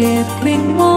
kề bên môi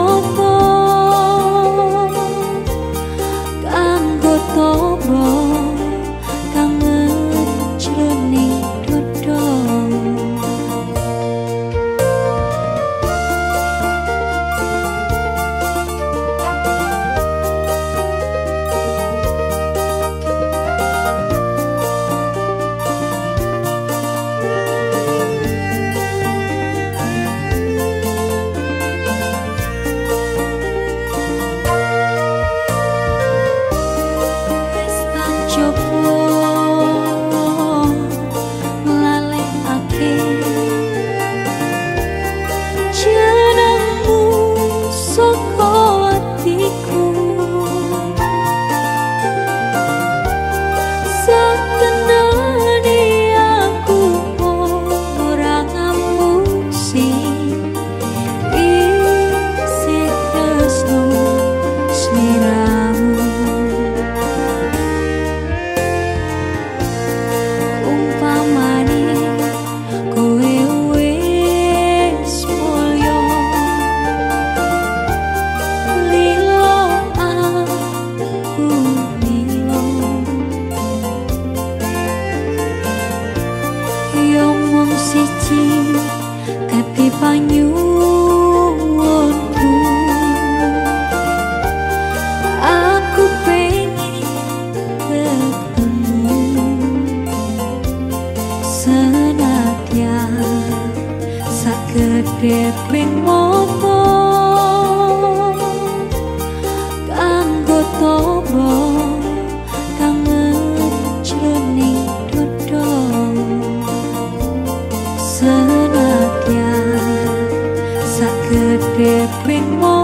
kekeping moto kanggo tobo kang ngerjani dodo senatnya sakit kekeping moto